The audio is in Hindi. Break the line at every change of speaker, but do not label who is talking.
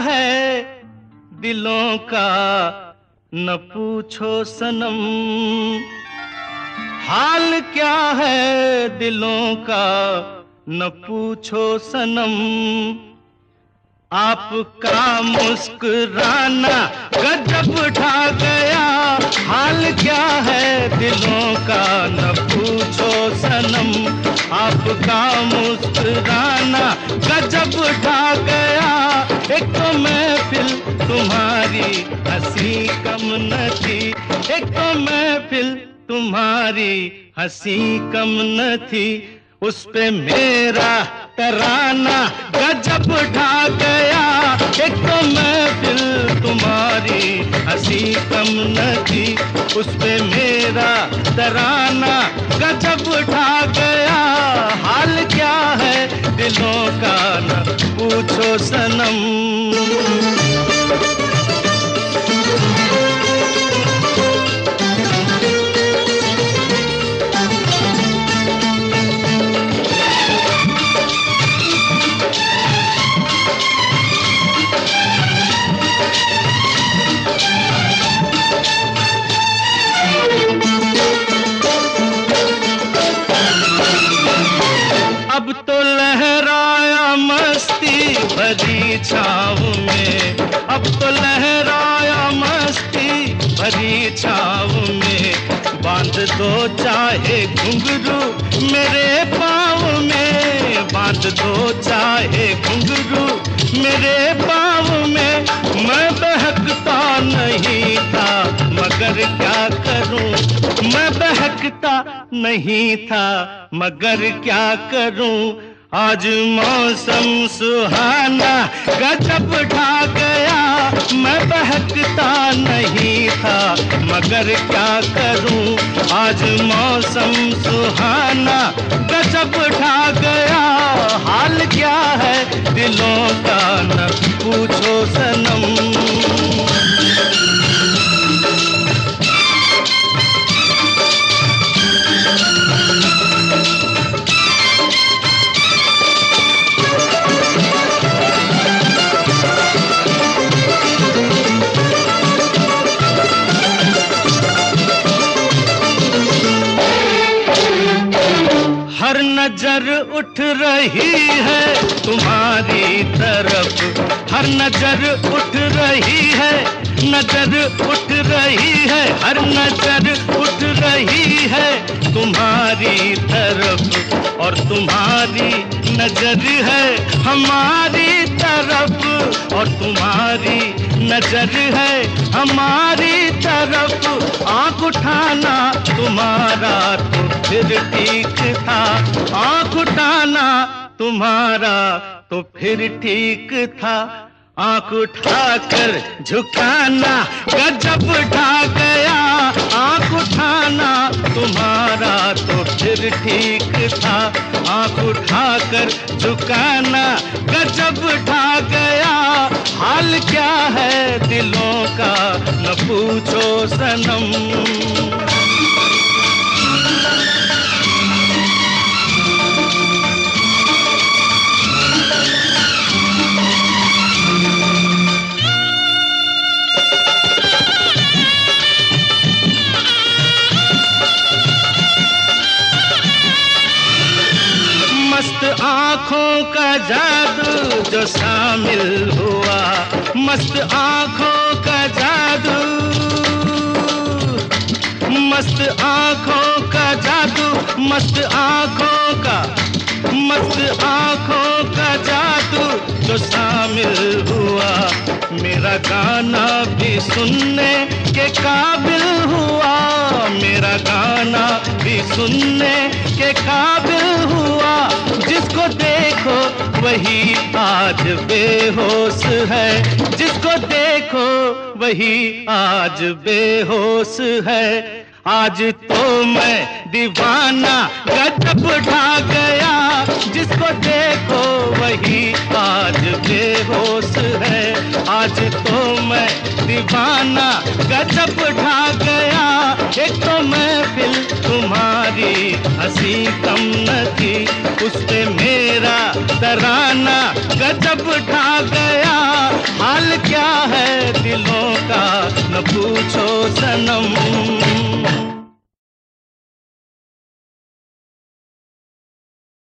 है? दिलों का न पूछो सनम। हाल क्या है? दिलों का न पूछो सनम। आपका मुस्कुराना गजब उठा गया। हाल क्या है? दिलों का न पूछो सनम। आपका मुस्कुराना गजब उठा गया। एक तो महफिल तुम्हारी हँसी कम न थी। एक तो महफिल तुम्हारी हँसी कम न थी। उस पे मेरा तराना गजब उठा गया। एक तो महफिल तुम्हारी हँसी कम न थी। उस पे मेरा तराना गजब उठा गया। हाल क्या है दिलों का, ना पूछो सनम। छाव में अब तो लहराया मस्ती भरी छाव में बाँध दो चाहे घुंघरू मेरे पाँव में। बाँध दो चाहे घुंघरू मेरे पाँव में। मैं बहकता नहीं था, मगर क्या करूँ? मैं बहकता नहीं था, मगर क्या करूँ? आज मौसम सुहाना, गजब ढा गया, मैं बहकता नहीं था, मगर क्या करूँ? आज मौसम सुहाना, गजब ढा गया, हाल क्या है दिलों का, न पूछो सनम। नज़र उठ रही है तुम्हारी तरफ़। हर नज़र उठ रही है, नज़र उठ रही है, हर नज़र उठ रही है तुम्हारी तरफ़। और तुम्हारी नज़र है हमारी तरफ़। और तुम्हारी नज़र है हमारी तरफ़। आँख उठाना तुम्हारा तो फिर ठीक था। आँख उठाना तुम्हारा तो फिर ठीक था। आँख उठाकर झुकाना, गजब ढा गया। आँख उठाना फिर ठीक था। आँख उठाकर झुकाना गजब ढा गया। हाल क्या है दिलों का? न पूछो सनम। मस्त आँखों का जादू जो शामिल हुआ। मस्त आँखों का जादू। मस्त आँखों का जादू, मस्त आँखों का, मस्त आँखों का जादू। जो शामिल हुआ। मेरा गाना भी सुनने के काबिल हुआ। मेरा गाना भी सुनने के काबिल हुआ। जिसको देखो वही आज बेहोश है। जिसको देखो वही आज बेहोश है। आज तो मैं दीवाना गजब ढा गया। जिसको देखो वही आज बेहोश है। आज तो मैं दीवाना गजब ढा गया। एक तो मैं महफिल तुम्हारी हँसी कम न थी। उस पे मेरा तराना गजब ढा गया। हाल क्या है दिलों का, न पूछो सनम।